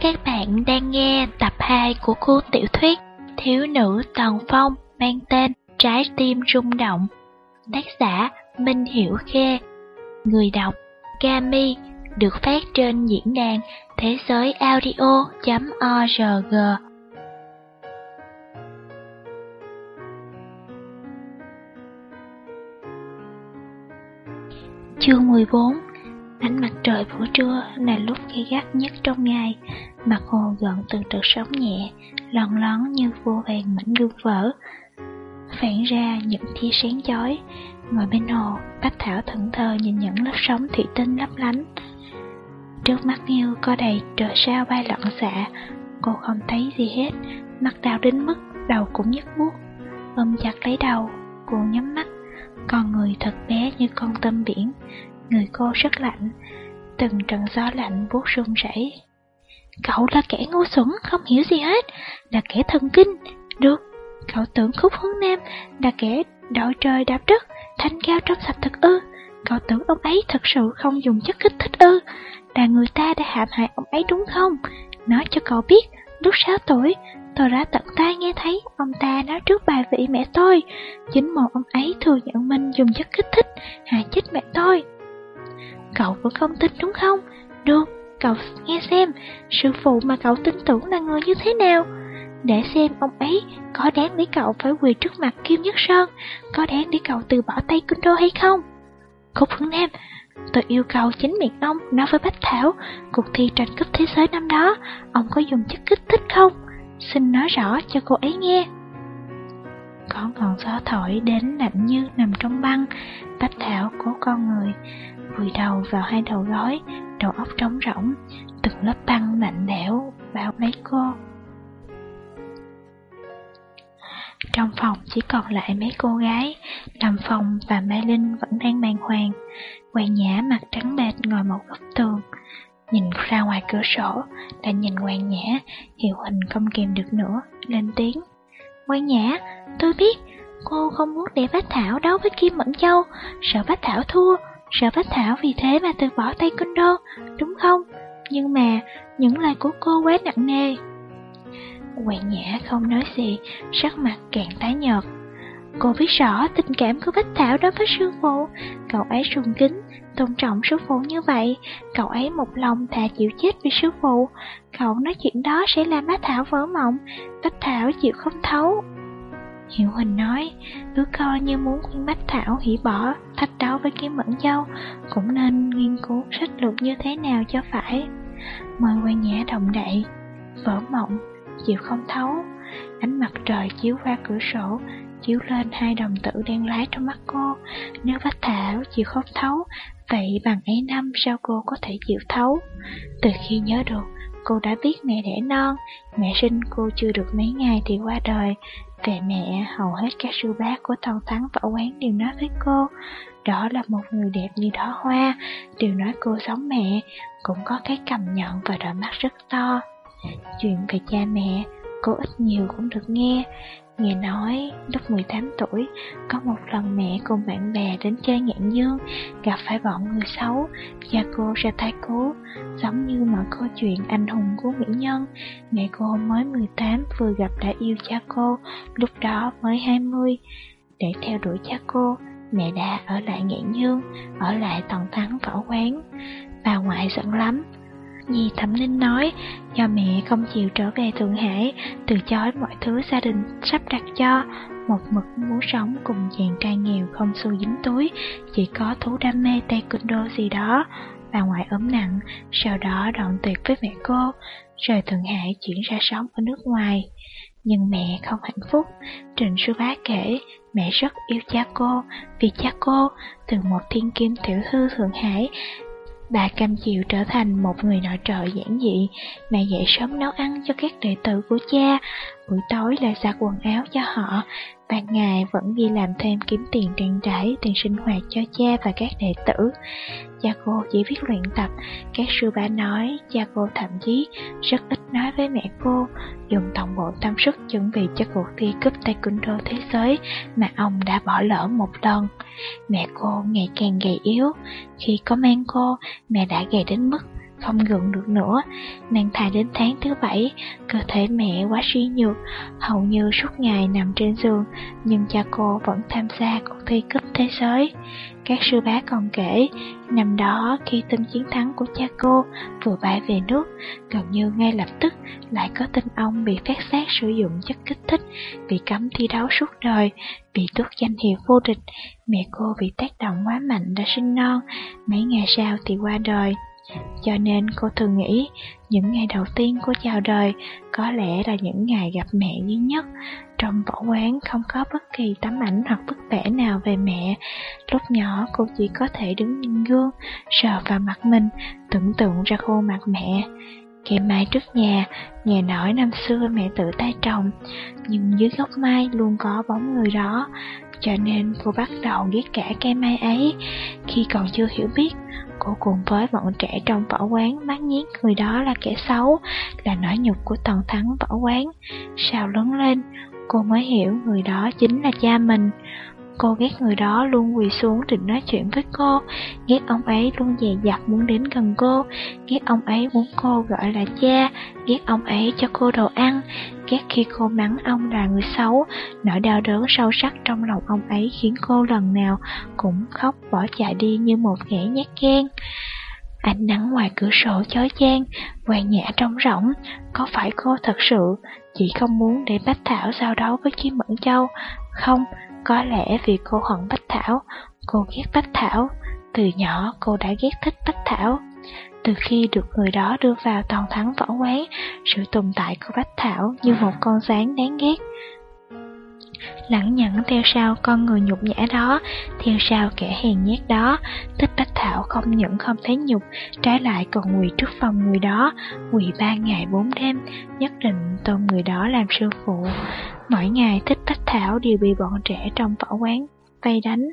Các bạn đang nghe tập 2 của cuốn tiểu thuyết Thiếu nữ Tần Phong mang tên Trái tim rung động. Tác giả Minh Hiểu Khe, Người đọc Kami được phát trên diễn đàn thế giới audio.org. Chương 14 Ánh mặt trời buổi trưa là lúc gay gắt nhất trong ngày, mặt hồ gần từng trận sóng nhẹ, lon lón như vô vàng mảnh gương vỡ, phản ra những tia sáng chói. Ngồi bên hồ, Bách Thảo thẫn thờ nhìn những lớp sóng thủy tinh lấp lánh. Trước mắt Nghiêu có đầy trời sao bay loạn xạ, cô không thấy gì hết, mặt đau đến mức đầu cũng nhức buốt. Ôm chặt lấy đầu, cô nhắm mắt, con người thật bé như con tôm biển, người cô rất lạnh, từng trận gió lạnh buốt run rẩy. Cậu là kẻ ngu xuẩn, không hiểu gì hết, là kẻ thần kinh. Được, cậu tưởng khúc hướng nam là kẻ đội trời đạp đất, thanh cao trong sạch thật ư. Cậu tưởng ông ấy thật sự không dùng chất kích thích ư, là người ta đã hãm hại ông ấy đúng không? Nói cho cậu biết, lúc 6 tuổi, tôi đã tận tai nghe thấy ông ta nói trước bài vị mẹ tôi. Chính một ông ấy thừa nhận mình dùng chất kích thích, hại chết mẹ tôi. Cậu vẫn không tin đúng không? Được, cậu nghe xem, sư phụ mà cậu tin tưởng là người như thế nào. Để xem ông ấy có đáng để cậu phải quỳ trước mặt Kim Nhất Sơn, có đáng để cậu từ bỏ tay kinh đô hay không? Khúc Hướng Nam, tôi yêu cầu chính miệng ông nói với Bách Thảo, cuộc thi tranh cúp thế giới năm đó, ông có dùng chất kích thích không? Xin nói rõ cho cô ấy nghe. Có ngọn gió thổi đến lạnh như nằm trong băng, Bách Thảo của con người, vùi đầu vào hai đầu gối, đầu óc trống rỗng, từng lớp băng lạnh lẽo bao lấy cô. Trong phòng chỉ còn lại mấy cô gái, Đàm Phong và Mai Linh vẫn đang bàng hoàng. Quan Nhã mặt trắng bệch ngồi một góc tường, nhìn ra ngoài cửa sổ, đã nhìn Quan Nhã, Hiệu Hình không kìm được nữa, lên tiếng. Quan Nhã, tôi biết, cô không muốn để Bách Thảo đấu với Kim Mẫn Châu, sợ Bách Thảo thua, sợ Bách Thảo vì thế mà từ bỏ tay kinh đô, đúng không? Nhưng mà, những lời của cô quá nặng nề. Hoàng Nhã không nói gì, sắc mặt càng tái nhợt. Cô biết rõ tình cảm của Bách Thảo đối với sư phụ, cậu ấy sùng kính, tôn trọng sư phụ như vậy, cậu ấy một lòng thà chịu chết vì sư phụ. Cậu nói chuyện đó sẽ làm Bách Thảo vỡ mộng, Bách Thảo chịu không thấu. Hiệu Huỳnh nói, cứ coi như muốn khuyên Bách Thảo hủy bỏ, thách đấu với kiếm mẫn châu, cũng nên nghiên cứu sách lược như thế nào cho phải. Mời quan nhã đồng đậy, vỡ mộng, chịu không thấu. Ánh mặt trời chiếu qua cửa sổ, chiếu lên hai đồng tử đen lái trong mắt cô. Nếu Bách Thảo chịu không thấu, vậy bằng ấy năm sao cô có thể chịu thấu? Từ khi nhớ được, cô đã biết mẹ đẻ non, mẹ sinh cô chưa được mấy ngày thì qua đời. Về mẹ, hầu hết các sư bác của Tàu Thắng võ quán đều nói với cô, đó là một người đẹp như đó hoa, đều nói cô giống mẹ, cũng có cái cầm nhọn và đôi mắt rất to. Chuyện về cha mẹ, cô ít nhiều cũng được nghe. Nghe nói, lúc 18 tuổi, có một lần mẹ cùng bạn bè đến chơi ngạn dương, gặp phải bọn người xấu, cha cô ra tay cứu, giống như mọi câu chuyện anh hùng của mỹ nhân. Mẹ cô mới 18 vừa gặp đã yêu cha cô, lúc đó mới 20. Để theo đuổi cha cô, mẹ đã ở lại ngạn dương, ở lại tầng thắng võ quán. Bà ngoại giận lắm, Nhi Thẩm Ninh nói, do mẹ không chịu trở về Thượng Hải, từ chối mọi thứ gia đình sắp đặt cho, một mực muốn sống cùng chàng trai nghèo không xu dính túi, chỉ có thú đam mê taekwondo gì đó. Bà ngoại ốm nặng, sau đó đoạn tuyệt với mẹ cô, rời Thượng Hải chuyển ra sống ở nước ngoài. Nhưng mẹ không hạnh phúc, Trịnh Sư Bá kể mẹ rất yêu cha cô, vì cha cô, từ một thiên kim tiểu thư Thượng Hải, Bà cam chịu trở thành một người nội trợ giản dị, mẹ dậy sớm nấu ăn cho các đệ tử của cha, buổi tối lại giặt quần áo cho họ, ban ngày vẫn đi làm thêm kiếm tiền trang trải, tiền sinh hoạt cho cha và các đệ tử cha cô chỉ biết luyện tập. Các sư bá nói, cha cô thậm chí rất ít nói với mẹ cô, dùng toàn bộ tâm sức chuẩn bị cho cuộc thi cúp taekwondo thế giới mà ông đã bỏ lỡ một lần. Mẹ cô ngày càng gầy yếu, khi có mang cô, mẹ đã gầy đến mức không gượng được nữa. Mang thai đến tháng thứ bảy, cơ thể mẹ quá suy nhược, hầu như suốt ngày nằm trên giường, nhưng cha cô vẫn tham gia cuộc thi cúp thế giới. Các sư bá còn kể, năm đó khi tin chiến thắng của cha cô vừa bay về nước, gần như ngay lập tức lại có tin ông bị phát giác sử dụng chất kích thích, bị cấm thi đấu suốt đời, bị tước danh hiệu vô địch. Mẹ cô bị tác động quá mạnh đã sinh non, mấy ngày sau thì qua đời. Cho nên cô thường nghĩ những ngày đầu tiên cô chào đời có lẽ là những ngày gặp mẹ duy nhất. Trong võ quán không có bất kỳ tấm ảnh hoặc bức vẽ nào về mẹ. Lúc nhỏ cô chỉ có thể đứng nhìn gương, sờ vào mặt mình, tưởng tượng ra khuôn mặt mẹ. Cây mai trước nhà, nghe nói năm xưa mẹ tự tay trồng, nhưng dưới gốc mai luôn có bóng người đó, cho nên cô bắt đầu ghét cả cây mai ấy. Khi còn chưa hiểu biết, Cô cùng với bọn trẻ trong võ quán mát nhiếc người đó là kẻ xấu, là nỗi nhục của toàn thắng võ quán. Sao lớn lên, cô mới hiểu người đó chính là cha mình. Cô ghét người đó luôn quỳ xuống định nói chuyện với cô, ghét ông ấy luôn dè dặt muốn đến gần cô, ghét ông ấy muốn cô gọi là cha, ghét ông ấy cho cô đồ ăn, ghét khi cô mắng ông là người xấu, nỗi đau đớn sâu sắc trong lòng ông ấy khiến cô lần nào cũng khóc bỏ chạy đi như một kẻ nhát gan. Ánh nắng ngoài cửa sổ chói chang, hoàng nhã trong rỗng, có phải cô thật sự chỉ không muốn để Bách Thảo giao đấu với chim Mẫn Châu? Không, có lẽ vì cô hận Bách Thảo, cô ghét Bách Thảo, từ nhỏ cô đã ghét thích Bách Thảo. Từ khi được người đó đưa vào toàn thắng võ quán, sự tồn tại của Bách Thảo như một con rắn đáng ghét. Lẳng nhẫn theo sau con người nhục nhã đó, theo sau kẻ hèn nhát đó, thích Bách Thảo không những không thấy nhục, trái lại còn quỳ trước phòng người đó, quỳ ba ngày bốn đêm, nhất định tôn người đó làm sư phụ. Mỗi ngày thích Bách Thảo đều bị bọn trẻ trong võ quán vây đánh.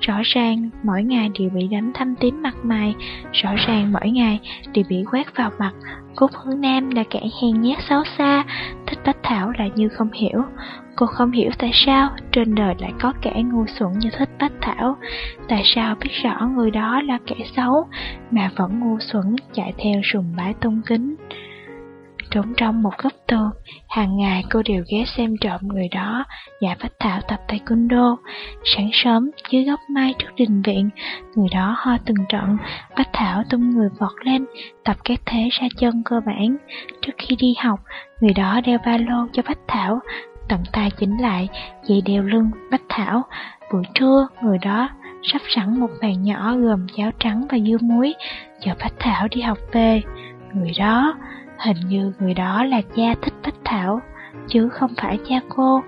Rõ ràng mỗi ngày đều bị đánh thâm tím mặt mày, rõ ràng mỗi ngày đều bị quét vào mặt. Cúc Hướng Nam là kẻ hèn nhát xấu xa, thích Bách Thảo lại như không hiểu. Cô không hiểu tại sao trên đời lại có kẻ ngu xuẩn như thích Bách Thảo, tại sao biết rõ người đó là kẻ xấu mà vẫn ngu xuẩn chạy theo sùng bái tôn kính. Trốn trong một góc tường, hàng ngày cô đều ghé xem trộm người đó giả Bách Thảo tập taekwondo. Sáng sớm, dưới gốc mai trước đình viện, người đó ho từng trận, Bách Thảo tung người vọt lên, tập các thế ra chân cơ bản. Trước khi đi học, người đó đeo ba lô cho Bách Thảo, tận tay chỉnh lại, dây đeo lưng Bách Thảo. Buổi trưa, người đó sắp sẵn một bàn nhỏ gồm cháo trắng và dưa muối, chờ Bách Thảo đi học về. Người đó Hình như người đó là cha thích Bách Thảo, chứ không phải cha cô.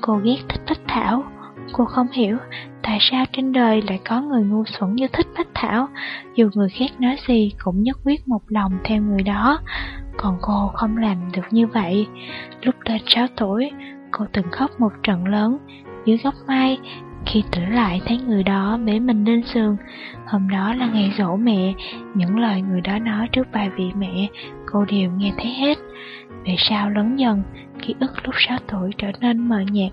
Cô ghét thích Bách Thảo. Cô không hiểu tại sao trên đời lại có người ngu xuẩn như thích Bách Thảo, dù người khác nói gì cũng nhất quyết một lòng theo người đó. Còn cô không làm được như vậy. Lúc lên 6 tuổi, cô từng khóc một trận lớn dưới góc mai khi tỉnh lại thấy người đó bế mình lên giường. Hôm đó là ngày dỗ mẹ, Những lời người đó nói trước bài vị mẹ, Cô đều nghe thấy hết. Về sau lớn dần, Ký ức lúc 6 tuổi trở nên mờ nhạt,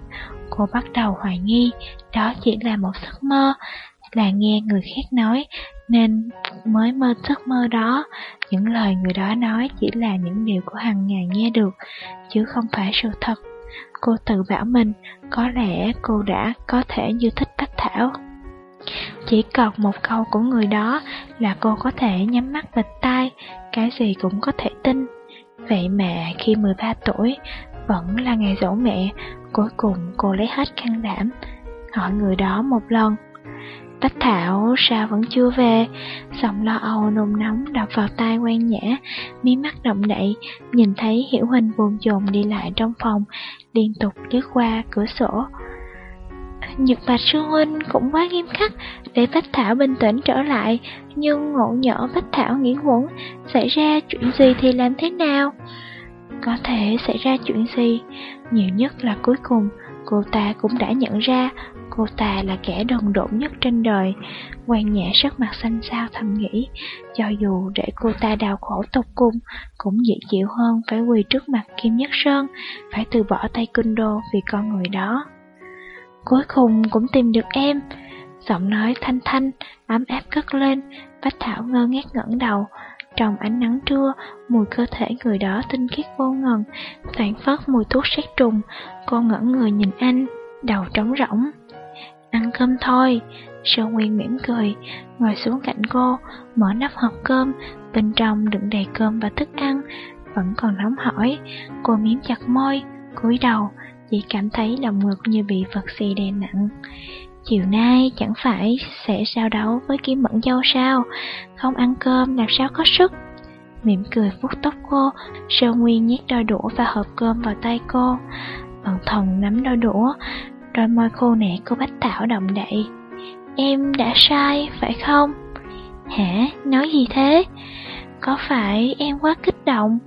Cô bắt đầu hoài nghi, Đó chỉ là một giấc mơ, Là nghe người khác nói, Nên mới mơ giấc mơ đó. Những lời người đó nói Chỉ là những điều của hàng ngày nghe được, Chứ không phải sự thật. Cô tự bảo mình, có lẽ cô đã có thể như thích Bách Thảo. Chỉ cần một câu của người đó là cô có thể nhắm mắt bịt tai, cái gì cũng có thể tin. Vậy mà khi 13 tuổi, vẫn là ngày dỗ mẹ, cuối cùng cô lấy hết can đảm, hỏi người đó một lần. Bách Thảo sao vẫn chưa về? Giọng lo âu nôn nóng đập vào tai quan nhã, Mí mắt động đậy, Nhìn thấy Hiểu Huỳnh buồn chồn đi lại trong phòng, Liên tục lướt qua cửa sổ. Nhật Bạch Sư Huynh cũng quá nghiêm khắc, Để Bách Thảo bình tĩnh trở lại, Nhưng ngộ nhỏ Bách Thảo nghĩ quẩn, Xảy ra chuyện gì thì làm thế nào? Có thể xảy ra chuyện gì? Nhiều nhất là cuối cùng cô ta cũng đã nhận ra cô ta là kẻ đần độn nhất trên đời. Quan nhã sắc mặt xanh xao thầm nghĩ, cho dù để cô ta đau khổ tục cung, cũng dễ chịu hơn phải quỳ trước mặt Kim Nhất Sơn, phải từ bỏ tay kinh đô vì con người đó. Cuối cùng cũng tìm được em, giọng nói thanh thanh, ấm áp cất lên, Bách Thảo ngơ ngác ngẩng đầu, trong ánh nắng trưa, mùi cơ thể người đó tinh khiết vô ngần, phản phất mùi thuốc sát trùng, cô ngẩn người nhìn anh, đầu trống rỗng. Ăn cơm thôi, Sơ Nguyên mỉm cười, ngồi xuống cạnh cô, mở nắp hộp cơm, bên trong đựng đầy cơm và thức ăn, vẫn còn nóng hỏi. Cô miếm chặt môi, cúi đầu, chỉ cảm thấy lòng ngực như bị vật xì đè nặng. Chiều nay chẳng phải sẽ sao đấu với Kim Mẫn Dâu sao, không ăn cơm làm sao có sức. Mỉm cười vuốt tóc cô, Sơn Nguyên nhét đôi đũa và hộp cơm vào tay cô. Bận thần nắm đôi đũa, đôi môi khô nẻ cô Bách Thảo động đậy. Em đã sai, phải không? Hả? Nói gì thế? Có phải em quá kích động?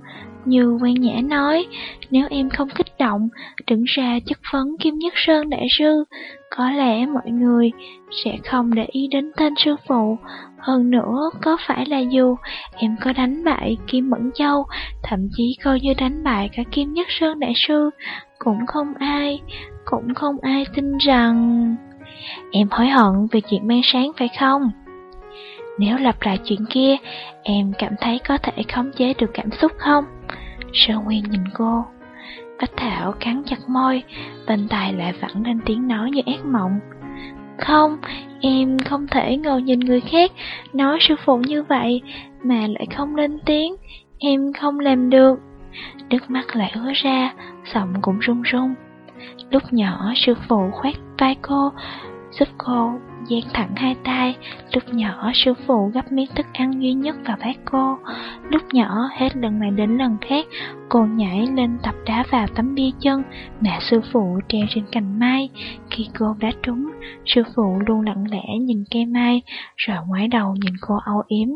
Như quan nhã nói, nếu em không kích động, đứng ra chất vấn Kim Nhất Sơn Đại Sư, có lẽ mọi người sẽ không để ý đến tên sư phụ. Hơn nữa, có phải là dù em có đánh bại Kim Mẫn Châu, thậm chí coi như đánh bại cả Kim Nhất Sơn Đại Sư, cũng không ai, cũng không ai tin rằng... Em hối hận về chuyện mang sáng phải không? Nếu lặp lại chuyện kia, em cảm thấy có thể khống chế được cảm xúc không? Sơn Nguyên nhìn cô. Bách Thảo cắn chặt môi, bên tai lại vẫn lên tiếng nói như ác mộng. Không, em không thể ngồi nhìn người khác nói sư phụ như vậy mà lại không lên tiếng, em không làm được. Nước mắt lại ứa ra, giọng cũng run run. Lúc nhỏ sư phụ khoát vai cô, giúp cô giang thẳng hai tay, lúc nhỏ sư phụ gấp miếng thức ăn duy nhất vào bát cô. Lúc nhỏ hết lần này đến lần khác, cô nhảy lên tập đá vào tấm bia chân mà sư phụ treo trên cành mai. Khi cô đá trúng, sư phụ luôn lặng lẽ nhìn cây mai, rồi ngoái đầu nhìn cô âu yếm.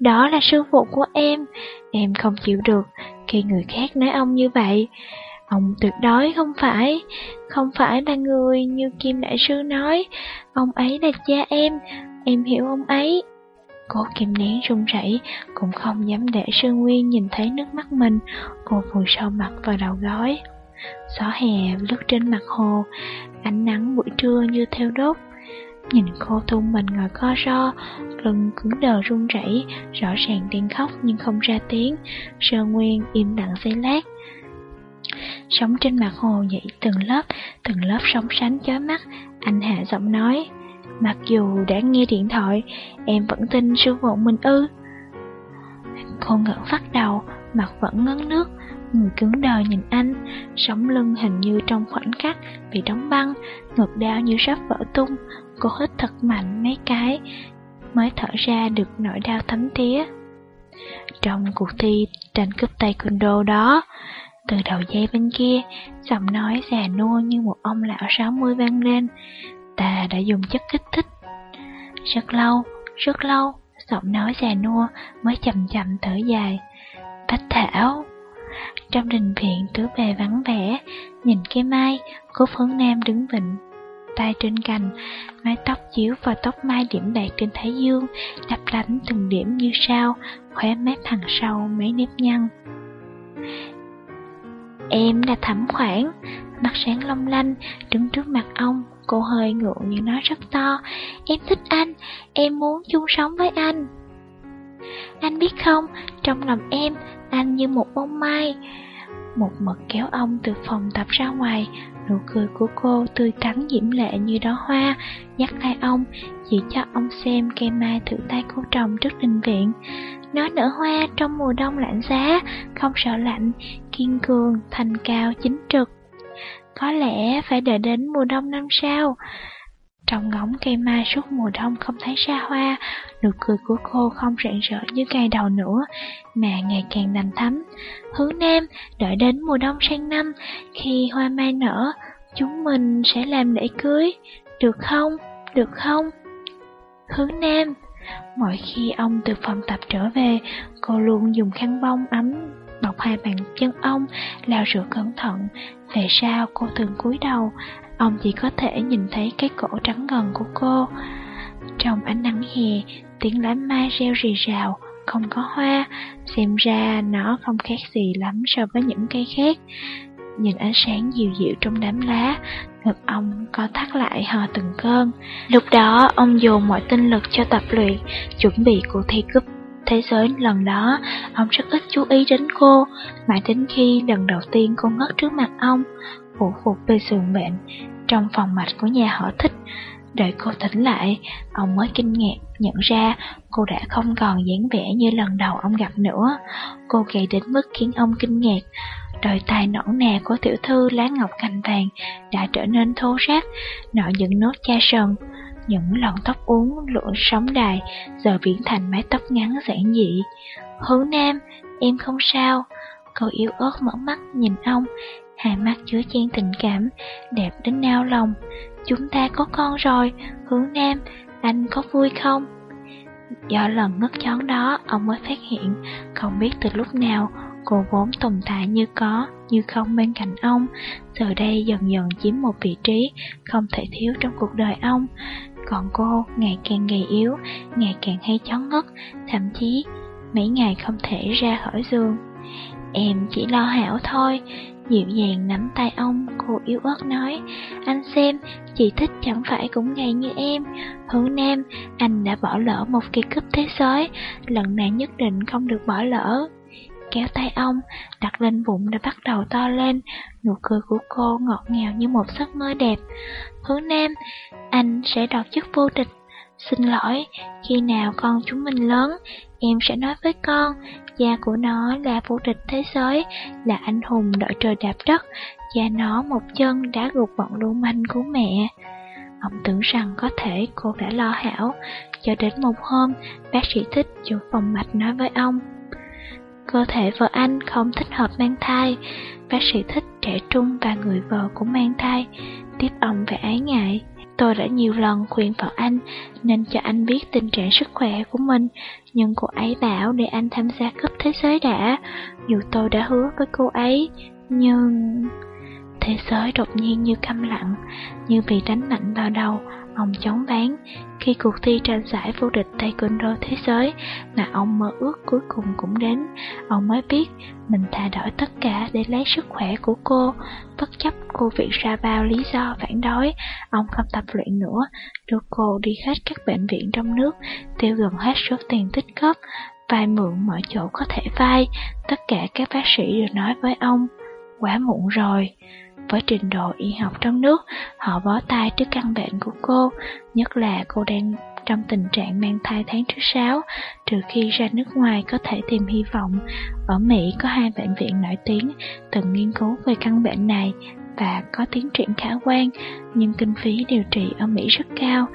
Đó là sư phụ của em, em không chịu được khi người khác nói ông như vậy. Ông tuyệt đối không phải, không phải là người như Kim Đại Sư nói, ông ấy là cha em, em hiểu ông ấy. Cô kìm nén run rẩy, cũng không dám để Sơn Nguyên nhìn thấy nước mắt mình, cô vùi sâu mặt vào đầu gói Gió hè lướt trên mặt hồ, ánh nắng buổi trưa như theo đốt. Nhìn cô thung mình ngồi co ro, lưng cứng đờ run rẩy, rõ ràng đang khóc nhưng không ra tiếng. sơ Nguyên im lặng giây lát, Sóng trên mặt hồ nhảy từng lớp, từng lớp sóng sánh chói mắt, anh hạ giọng nói. Mặc dù đã nghe điện thoại, em vẫn tin sư phụ mình ư. Cô ngẩn phát đầu, mặt vẫn ngấn nước, người cứng đờ nhìn anh, sống lưng hình như trong khoảnh khắc bị đóng băng, ngực đau như sắp vỡ tung. Cô hít thật mạnh mấy cái, mới thở ra được nỗi đau thấm tía. Trong cuộc thi tranh cúp taekwondo đó, từ đầu dây bên kia, giọng nói già nua như một ông lão sáu mươi vang lên. Ta đã dùng chất kích thích. Rất lâu, rất lâu, giọng nói già nua mới chậm chậm thở dài. Bách Thảo Trong đình viện tứ bề vắng vẻ, nhìn cái mai, cố phấn nam đứng vịnh. Tay trên cành, mái tóc chiếu vào tóc mai điểm đạt trên thái dương, đắp lánh từng điểm như sao, khóe mép thằng sau mấy nếp nhăn. Em là thẩm khoản, mặt sáng long lanh, đứng trước mặt ông, cô hơi ngượng nhưng nói rất to. Em thích anh, em muốn chung sống với anh. Anh biết không, trong lòng em, anh như một bông mai. Một mực kéo ông từ phòng tập ra ngoài, nụ cười của cô tươi tắn diễm lệ như đó hoa, nhắc tay ông, chỉ cho ông xem cây mai thử tay cô trồng trước đình viện. Nó nở hoa trong mùa đông lạnh giá, không sợ lạnh, kiên cường, thành cao, chính trực. Có lẽ phải đợi đến mùa đông năm sau. Trong ngóng cây mai suốt mùa đông không thấy ra hoa, nụ cười của cô không rạng rỡ như ngày đầu nữa, mà ngày càng đành thắm. Hướng Nam, đợi đến mùa đông sang năm, khi hoa mai nở, chúng mình sẽ làm lễ cưới, được không, được không? Hướng Nam Mỗi khi ông từ phòng tập trở về, cô luôn dùng khăn bông ấm bọc hai bàn chân ông, lao rửa cẩn thận. Về sau cô thường cúi đầu, ông chỉ có thể nhìn thấy cái cổ trắng ngần của cô. Trong ánh nắng hè, tiếng lá mai reo rì rào, không có hoa, xem ra nó không khác gì lắm so với những cây khác. Nhìn ánh sáng dịu dịu trong đám lá, ngực ông co thắt lại hò từng cơn. Lúc đó, ông dồn mọi tinh lực cho tập luyện, chuẩn bị cuộc thi cúp thế giới lần đó, ông rất ít chú ý đến cô, mãi đến khi lần đầu tiên cô ngất trước mặt ông, phụ phục về giường bệnh, trong phòng mạch của nhà họ thích. Đợi cô tỉnh lại, ông mới kinh ngạc nhận ra cô đã không còn dáng vẻ như lần đầu ông gặp nữa. Cô gầy đến mức khiến ông kinh ngạc. Đôi tay nõn nà của tiểu thư lá ngọc cành vàng đã trở nên thô ráp, nọ những nốt da sần. Những lọn tóc uốn lụa sóng đài giờ biến thành mái tóc ngắn giản dị. hữu Nam, em không sao. Cô yếu ớt mở mắt nhìn ông, hai mắt chứa chen tình cảm, đẹp đến nao lòng. Chúng ta có con rồi, hướng Nam, anh có vui không? Do lần ngất chón đó, ông mới phát hiện, không biết từ lúc nào, cô vốn tồn tại như có, như không bên cạnh ông, giờ đây dần dần chiếm một vị trí không thể thiếu trong cuộc đời ông. Còn cô ngày càng gầy yếu, ngày càng hay chón ngất, thậm chí mấy ngày không thể ra khỏi giường. Em chỉ lo hảo thôi, dịu dàng nắm tay ông, cô yếu ớt nói, anh xem, chị thích chẳng phải cũng gầy như em. Hướng Nam, anh đã bỏ lỡ một kỳ cúp thế giới, lần này nhất định không được bỏ lỡ kéo tay ông, đặt lên bụng đã bắt đầu to lên, nụ cười của cô ngọt ngào như một giấc mơ đẹp. Hướng Nam, anh sẽ đoạt chức vô địch. Xin lỗi, khi nào con chúng mình lớn, em sẽ nói với con, cha của nó là vô địch thế giới, là anh hùng đội trời đạp đất, cha nó một chân đã gục bọn lưu manh của mẹ. Ông tưởng rằng có thể cô đã lo hảo, cho đến một hôm, bác sĩ thích chủ phòng mạch nói với ông. Cơ thể vợ anh không thích hợp mang thai, bác sĩ thích trẻ trung và người vợ cũng mang thai, tiếp ông phải ái ngại. Tôi đã nhiều lần khuyên vợ anh nên cho anh biết tình trạng sức khỏe của mình, nhưng cô ấy bảo để anh tham gia cấp thế giới đã, dù tôi đã hứa với cô ấy, nhưng... Thế giới đột nhiên như câm lặng, như bị đánh mạnh vào đầu, ông chóng ván. Khi cuộc thi tranh giải vô địch taekwondo thế giới mà ông mơ ước cuối cùng cũng đến, ông mới biết mình thà đổi tất cả để lấy sức khỏe của cô. Bất chấp cô viện ra bao lý do phản đối, ông không tập luyện nữa, đưa cô đi hết các bệnh viện trong nước, tiêu gần hết số tiền tích góp, vay mượn mọi chỗ có thể vay. Tất cả các bác sĩ đều nói với ông, quá muộn rồi. Với trình độ y học trong nước, họ bó tay trước căn bệnh của cô, nhất là cô đang trong tình trạng mang thai tháng thứ sáu, trừ khi ra nước ngoài có thể tìm hy vọng. Ở Mỹ có hai bệnh viện nổi tiếng từng nghiên cứu về căn bệnh này và có tiến triển khả quan, nhưng kinh phí điều trị ở Mỹ rất cao,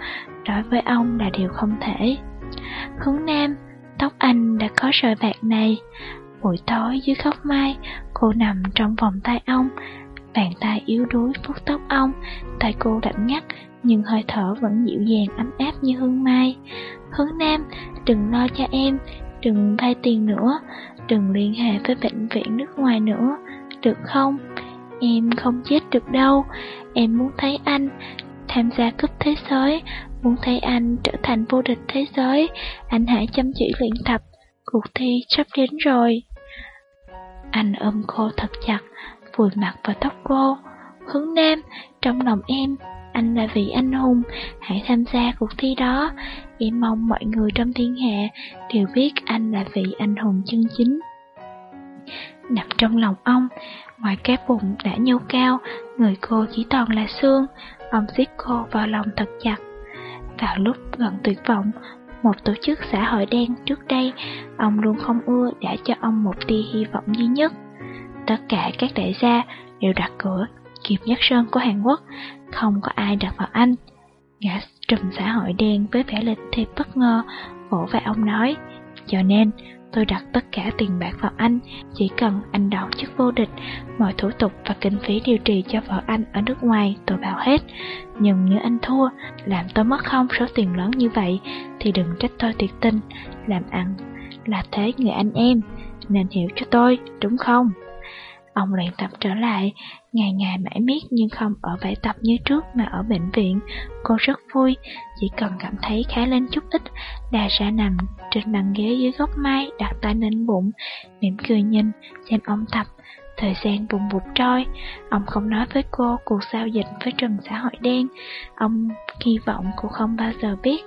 đối với ông là điều không thể. Hướng Nam, tóc anh đã có sợi bạc này. Buổi tối dưới khóc mai, cô nằm trong vòng tay ông, Bàn tay yếu đuối vuốt tóc ông, tay cô lạnh ngắt, nhưng hơi thở vẫn dịu dàng ấm áp như hương mai. Hướng Nam, đừng lo cho em, đừng vay tiền nữa, đừng liên hệ với bệnh viện nước ngoài nữa, được không? Em không chết được đâu, em muốn thấy anh tham gia cúp thế giới, muốn thấy anh trở thành vô địch thế giới, anh hãy chăm chỉ luyện tập, cuộc thi sắp đến rồi. Anh ôm cô thật chặt, vùi mặt vào tóc cô. Hướng Nam, trong lòng em, anh là vị anh hùng, hãy tham gia cuộc thi đó. Em mong mọi người trong thiên hạ đều biết anh là vị anh hùng chân chính. Nằm trong lòng ông, ngoài cái bụng đã nhô cao, người cô chỉ toàn là xương, ông siết cô vào lòng thật chặt. Vào lúc gần tuyệt vọng, một tổ chức xã hội đen trước đây, ông luôn không ưa đã cho ông một tia hy vọng duy nhất. Tất cả các đại gia đều đặt cửa Kiệp Nhất Sơn của Hàn Quốc, không có ai đặt vào anh. Gã trùm xã hội đen với vẻ lịch thiệp bất ngờ, vỗ vai ông nói, cho nên tôi đặt tất cả tiền bạc vào anh, chỉ cần anh đậu chức vô địch, mọi thủ tục và kinh phí điều trị cho vợ anh ở nước ngoài tôi bảo hết. Nhưng nếu anh thua, làm tôi mất không số tiền lớn như vậy, thì đừng trách tôi tuyệt tình, làm ăn là thế người anh em. nên hiểu cho tôi, đúng không? Ông luyện tập trở lại, ngày ngày mãi miết nhưng không ở bãi tập như trước mà ở bệnh viện. Cô rất vui, chỉ cần cảm thấy khá lên chút ít đà ra nằm trên bàn ghế dưới góc mai, đặt tay lên bụng, mỉm cười nhìn, xem ông tập. Thời gian bùng bụt trôi, ông không nói với cô cuộc giao dịch với trần xã hội đen. Ông hy vọng cô không bao giờ biết,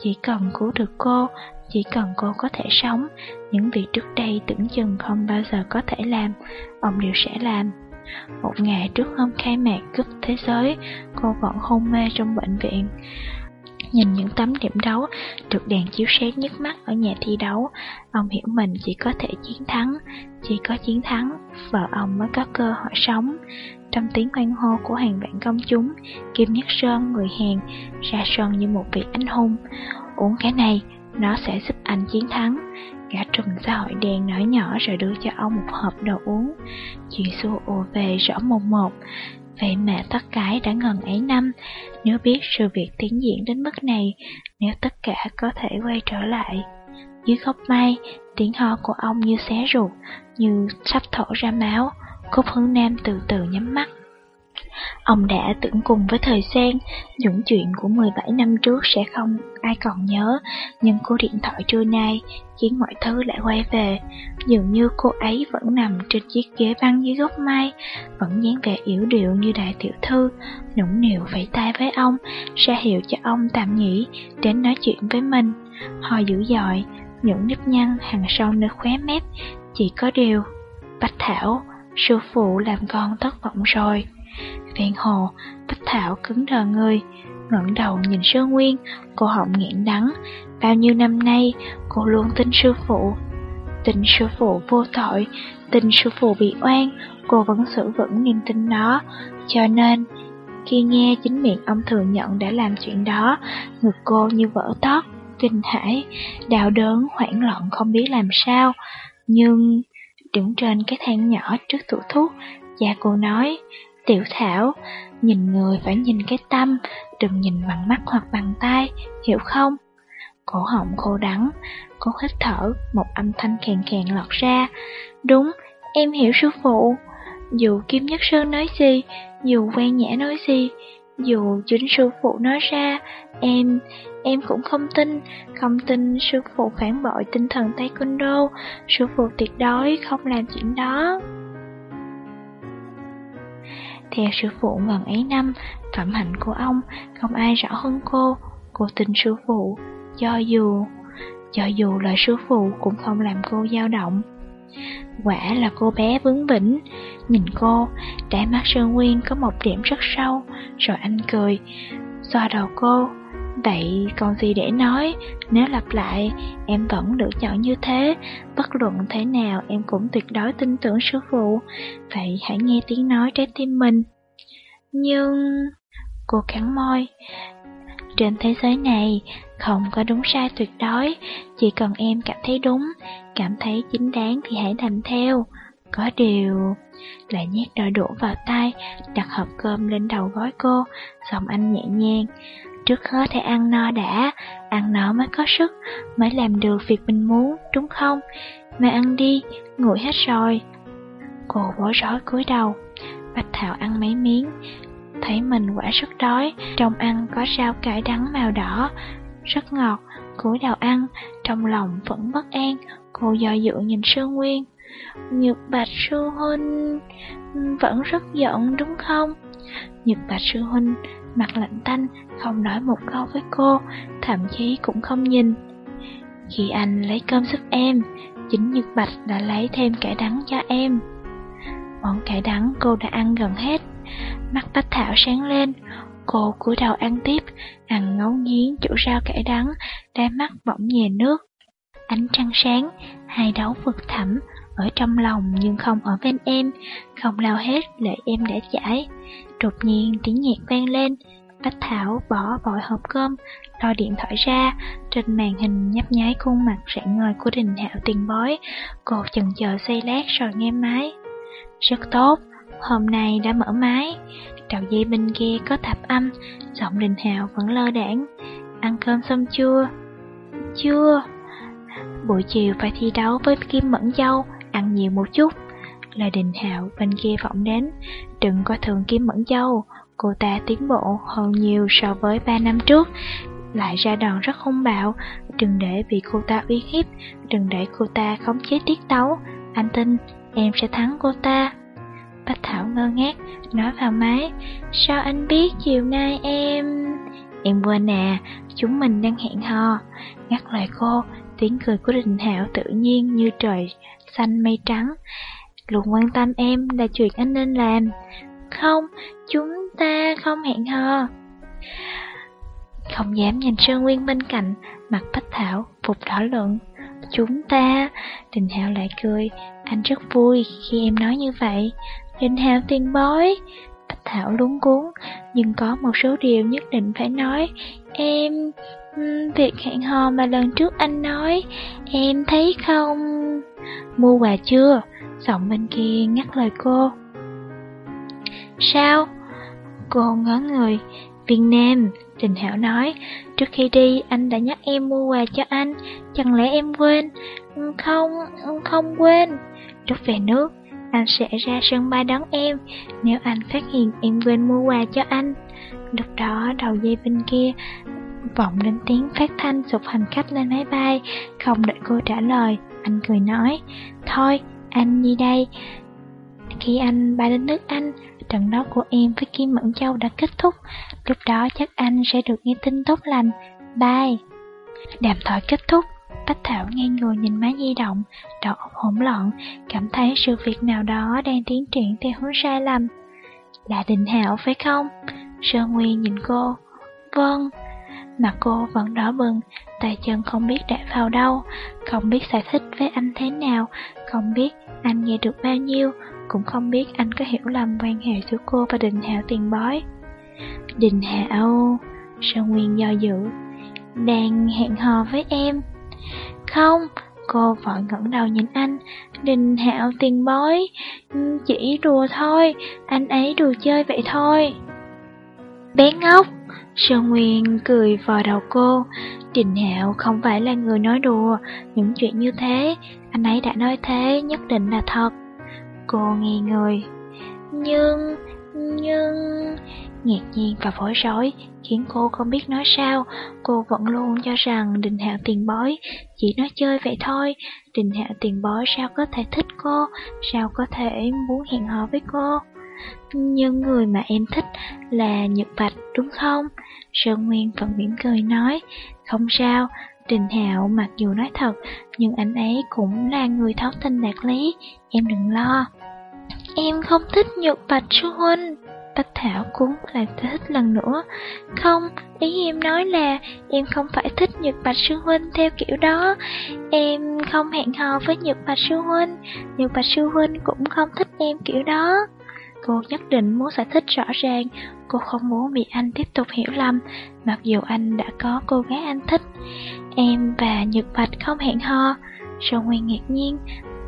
chỉ cần cứu được cô, chỉ cần cô có thể sống, những việc trước đây tưởng chừng không bao giờ có thể làm, ông đều sẽ làm. Một ngày trước hôm khai mạc cúp thế giới, cô vẫn hôn mê trong bệnh viện. Nhìn những tấm điểm đấu được đèn chiếu sáng nhức mắt ở nhà thi đấu, ông hiểu mình chỉ có thể chiến thắng, chỉ có chiến thắng, vợ ông mới có cơ hội sống. Trong tiếng hoan hô của hàng vạn công chúng, Kim Nhất Sơn, người Hàn, ra sân như một vị anh hùng. Uống cái này, nó sẽ giúp anh chiến thắng. Cả trùm xã hội đen nói nhỏ rồi đưa cho ông một hộp đồ uống. Chuyện xua ồ về rõ mồm một. Vậy mà tất cái đã ngần ấy năm, nếu biết sự việc tiến diễn đến mức này, nếu tất cả có thể quay trở lại. Dưới góc mai, tiếng ho của ông như xé ruột, như sắp thổ ra máu. Cúc Hướng Nam từ từ nhắm mắt. Ông đã tưởng cùng với thời gian, những chuyện của 17 năm trước sẽ không ai còn nhớ, nhưng cô điện thoại trưa nay khiến mọi thứ lại quay về. Dường như cô ấy vẫn nằm trên chiếc ghế băng dưới gốc mai, vẫn dáng vẻ yếu điệu như đại tiểu thư, nũng nịu vẫy tay với ông, ra hiệu cho ông tạm nghỉ, đến nói chuyện với mình. Họ dữ dội, những nếp nhăn hàng sâu nơi khóe mép, chỉ có điều. Bạch Thảo, sư phụ làm con thất vọng rồi. Ven hồ, Bách Thảo cứng đờ người, ngẩng đầu nhìn Sơ Nguyên, cô họng nghẹn đắng. Bao nhiêu năm nay, cô luôn tin sư phụ. Tin sư phụ vô tội, tin sư phụ bị oan, cô vẫn giữ vững niềm tin đó. Cho nên, khi nghe chính miệng ông thừa nhận đã làm chuyện đó, ngực cô như vỡ tót, kinh hãi, đau đớn, hoảng loạn không biết làm sao. Nhưng, đứng trên cái thang nhỏ trước tủ thuốc, cha cô nói, Tiểu Thảo, nhìn người phải nhìn cái tâm, đừng nhìn bằng mắt hoặc bằng tay, hiểu không? Cổ họng khô đắng, cố hít thở, một âm thanh khèn khèn lọt ra. Đúng, em hiểu sư phụ. Dù Kim Nhất Sơn nói gì, dù quen nhã nói gì, dù chính sư phụ nói ra, em, em cũng không tin, không tin sư phụ phản bội tinh thần taekwondo, sư phụ tuyệt đối không làm chuyện đó. Theo sư phụ gần ấy năm, phẩm hạnh của ông không ai rõ hơn cô. Cô tin sư phụ, cho dù, cho dù lời sư phụ cũng không làm cô dao động. Quả là cô bé vướng vĩnh, nhìn cô, trái mắt Sơn Nguyên có một điểm rất sâu, rồi anh cười, xoa đầu cô. Vậy còn gì để nói, nếu lặp lại, em vẫn lựa chọn như thế, bất luận thế nào em cũng tuyệt đối tin tưởng sư phụ, vậy hãy nghe tiếng nói trái tim mình. Nhưng... Cô cắn môi. Trên thế giới này, không có đúng sai tuyệt đối, chỉ cần em cảm thấy đúng, cảm thấy chính đáng thì hãy làm theo. Có điều... Lại nhét đôi đũa vào tay, đặt hộp cơm lên đầu gói cô, giọng anh nhẹ nhàng. Trước hết hãy ăn no đã, ăn no mới có sức, mới làm được việc mình muốn, đúng không? Mà ăn đi, nguội hết rồi. Cô bối rối cúi đầu, Bạch Thảo ăn mấy miếng, thấy mình quả rất đói, trong ăn có rau cải đắng màu đỏ, rất ngọt, cúi đầu ăn, trong lòng vẫn bất an, cô do dự nhìn Sơn Nguyên. Nhược Bạch Sư Huynh vẫn rất giận đúng không? Nhược Bạch Sư Huynh mặt lạnh tanh, không nói một câu với cô, thậm chí cũng không nhìn. Khi anh lấy cơm giúp em, chính Nhật Bạch đã lấy thêm cải đắng cho em. Món cải đắng cô đã ăn gần hết, mắt Bách Thảo sáng lên, cô cúi đầu ăn tiếp, ăn ngấu nghiến chủ rau cải đắng, đáy mắt bỗng nhè nước. Ánh trăng sáng, hai đấu vực thẳm, ở trong lòng nhưng không ở bên em, không lao hết lệ em đã chảy. Đột nhiên tiếng nhạc vang lên, Bách Thảo bỏ vội hộp cơm, lo điện thoại ra, trên màn hình nhấp nháy khuôn mặt rạng ngời của Đình Hạo tiền bói, cô chần chờ xây lát rồi nghe máy. Rất tốt, hôm nay đã mở máy, đầu dây bên kia có tạp âm, giọng Đình Hạo vẫn lơ đảng. Ăn cơm xong chưa? Chưa. Buổi chiều phải thi đấu với Kim Mẫn Châu, ăn nhiều một chút. là đình hạo bên kia vọng đến, đừng có thường Kim Mẫn Châu, cô ta tiến bộ hơn nhiều so với 3 năm trước, lại ra đòn rất hung bạo, đừng để bị cô ta uy hiếp, đừng để cô ta khống chế tiết tấu, anh tin em sẽ thắng cô ta. Bách Thảo ngơ ngác, nói vào máy, sao anh biết chiều nay em... Em quên nè, chúng mình đang hẹn hò. Ngắt lời cô, tiếng cười của Đình Hạo tự nhiên như trời xanh mây trắng. Luôn quan tâm em là chuyện anh nên làm. Không, chúng ta không hẹn hò. Không dám nhìn Sơn Nguyên bên cạnh, mặt Bách Thảo phục đỏ lượng. Chúng ta, Đình Hạo lại cười, anh rất vui khi em nói như vậy. Đình Hạo tiền bối, Bách Thảo luống cuốn, nhưng có một số điều nhất định phải nói. Em... Việc hẹn hò mà lần trước anh nói, em thấy không... Mua quà chưa? Giọng bên kia ngắt lời cô. Sao? Cô ngớ người. Việt Nam, Trình Hảo nói, trước khi đi anh đã nhắc em mua quà cho anh, chẳng lẽ em quên? Không, không quên. Lúc về nước, anh sẽ ra sân bay đón em, nếu anh phát hiện em quên mua quà cho anh. Lúc đó đầu dây bên kia vọng đến tiếng phát thanh sụp hành khách lên máy bay, không đợi cô trả lời, anh cười nói, thôi, anh đi đây. Khi anh bay đến nước Anh, trận đấu của em với Kim Mẫn Châu đã kết thúc, lúc đó chắc anh sẽ được nghe tin tốt lành. Bye! Đàm thoại kết thúc, Bách Thảo ngay người nhìn máy di động, đầu óc hỗn loạn, cảm thấy sự việc nào đó đang tiến triển theo hướng sai lầm. Là Đình hảo phải không? Sơn Nguyên nhìn cô. Vâng mà cô vẫn đỏ bừng, tay chân không biết đã vào đâu, không biết giải thích với anh thế nào, không biết anh nghe được bao nhiêu, cũng không biết anh có hiểu lầm quan hệ giữa cô và Đình Hạo tiền bói. Đình Hạo, Sơn Nguyên do dự, đang hẹn hò với em. Không, cô vội ngẩng đầu nhìn anh, Đình Hạo tiền bói, chỉ đùa thôi, anh ấy đùa chơi vậy thôi. Bé ngốc, Sơn Nguyên cười vào đầu cô, Đình Hạo không phải là người nói đùa, những chuyện như thế, anh ấy đã nói thế nhất định là thật. Cô nghi người. Nhưng, nhưng... Ngạc nhiên và vội rối khiến cô không biết nói sao. Cô vẫn luôn cho rằng Đình Hạo tiền bối, chỉ nói chơi vậy thôi. Đình Hạo tiền bối sao có thể thích cô, sao có thể muốn hẹn hò với cô. Nhưng người mà em thích là Nhật Bạch đúng không? Sơn Nguyên vẫn mỉm cười nói, không sao, Đình Hạo mặc dù nói thật, nhưng anh ấy cũng là người thấu tình đạt lý, em đừng lo. Em không thích Nhật Bạch sư huynh. Bách Thảo cũng lại thích lần nữa. Không, ý em nói là em không phải thích Nhật Bạch Sư Huynh theo kiểu đó. Em không hẹn hò với Nhật Bạch Sư Huynh, Nhật Bạch Sư Huynh cũng không thích em kiểu đó. Cô nhất định muốn giải thích rõ ràng, cô không muốn bị anh tiếp tục hiểu lầm, mặc dù anh đã có cô gái anh thích. Em và Nhật Bạch không hẹn hò. Sô Nguyên ngạc nhiên,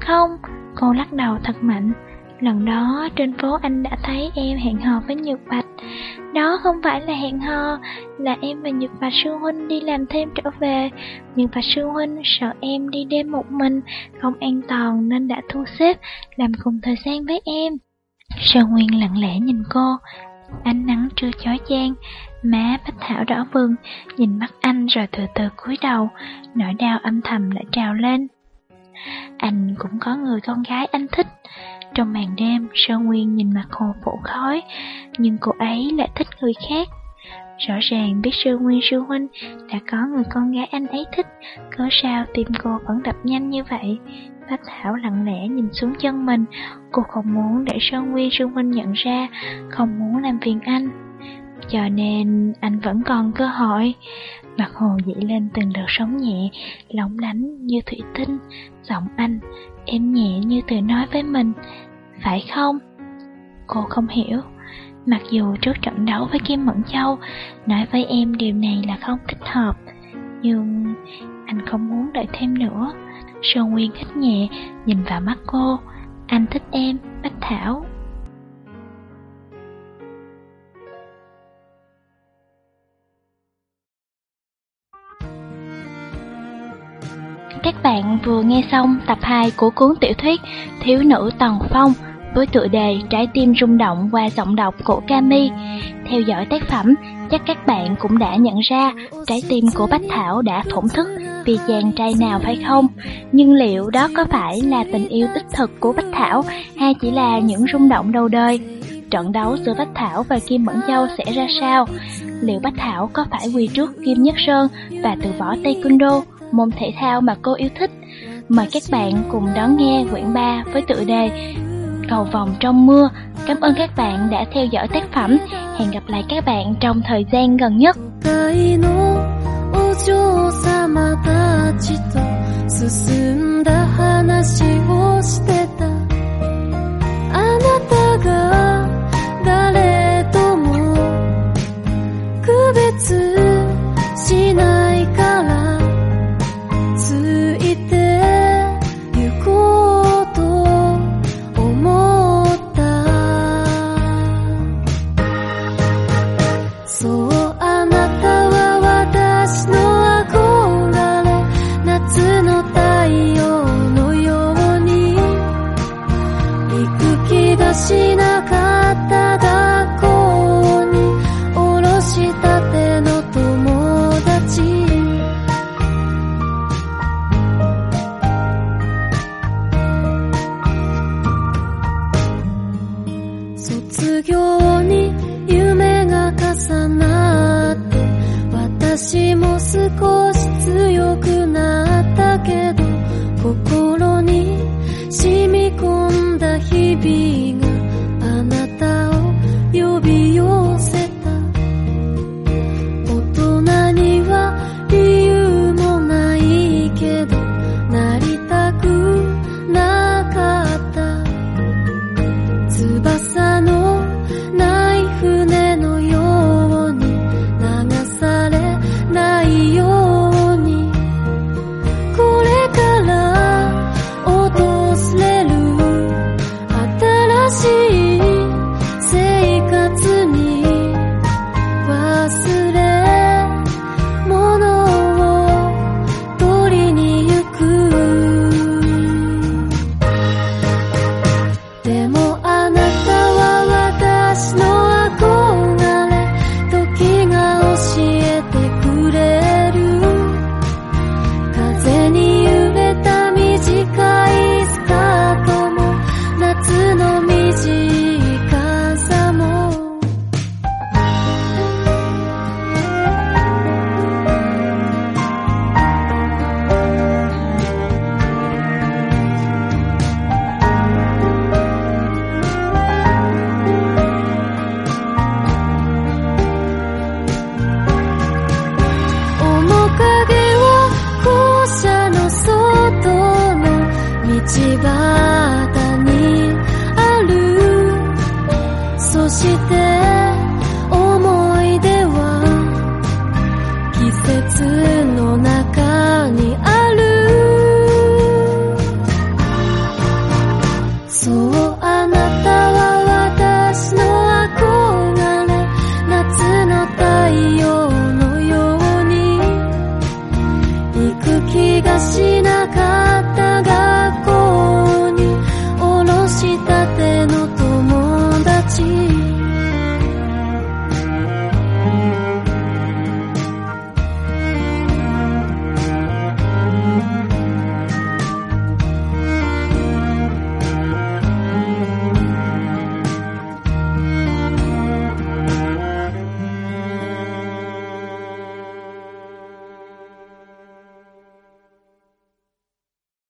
không, cô lắc đầu thật mạnh. Lần đó trên phố anh đã thấy em hẹn hò với Nhật Bạch Đó không phải là hẹn hò Là em và Nhật Bạch Sư Huynh đi làm thêm trở về Nhật Bạch Sư Huynh sợ em đi đêm một mình Không an toàn nên đã thu xếp Làm cùng thời gian với em Sơn Nguyên lặng lẽ nhìn cô Ánh nắng trưa chói chang Má Bách Thảo đỏ bừng Nhìn mắt anh rồi từ từ cúi đầu Nỗi đau âm thầm lại trào lên Anh cũng có người con gái anh thích trong màn đêm, Sơn Nguyên nhìn mặt hồ phủ khói, nhưng cô ấy lại thích người khác. Rõ ràng biết Sơn Nguyên sư huynh đã có người con gái anh ấy thích, cớ sao tim cô vẫn đập nhanh như vậy. Bách Thảo lặng lẽ nhìn xuống chân mình, cô không muốn để Sơn Nguyên sư huynh nhận ra, không muốn làm phiền anh. Cho nên anh vẫn còn cơ hội. Mặt hồ dậy lên từng đợt sóng nhẹ, lóng lánh như thủy tinh, giọng anh êm nhẹ như tự nói với mình, phải không? Cô không hiểu, mặc dù trước trận đấu với Kim Mẫn Châu, nói với em điều này là không thích hợp, nhưng anh không muốn đợi thêm nữa. Sơn Nguyên hít nhẹ, nhìn vào mắt cô, anh thích em, Bách Thảo. Các bạn vừa nghe xong tập 2 của cuốn tiểu thuyết Thiếu nữ Tần Phong với tựa đề Trái tim rung động qua giọng đọc của Cami. Theo dõi tác phẩm, chắc các bạn cũng đã nhận ra trái tim của Bách Thảo đã thổn thức vì chàng trai nào phải không? Nhưng liệu đó có phải là tình yêu đích thực của Bách Thảo hay chỉ là những rung động đầu đời? Trận đấu giữa Bách Thảo và Kim Mẫn Châu sẽ ra sao? Liệu Bách Thảo có phải quỳ trước Kim Nhất Sơn và từ bỏ Taekwondo, môn thể thao mà cô yêu thích? Mời các bạn cùng đón nghe quyển 3 với tựa đề Cầu vòng trong mưa. Cảm ơn các bạn đã theo dõi tác phẩm. Hẹn gặp lại các bạn trong thời gian gần nhất. 進んだ話をして